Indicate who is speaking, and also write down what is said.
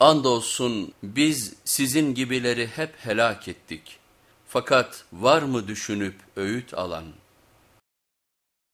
Speaker 1: Andolsun biz sizin gibileri hep helak ettik. Fakat var mı düşünüp öğüt alan?''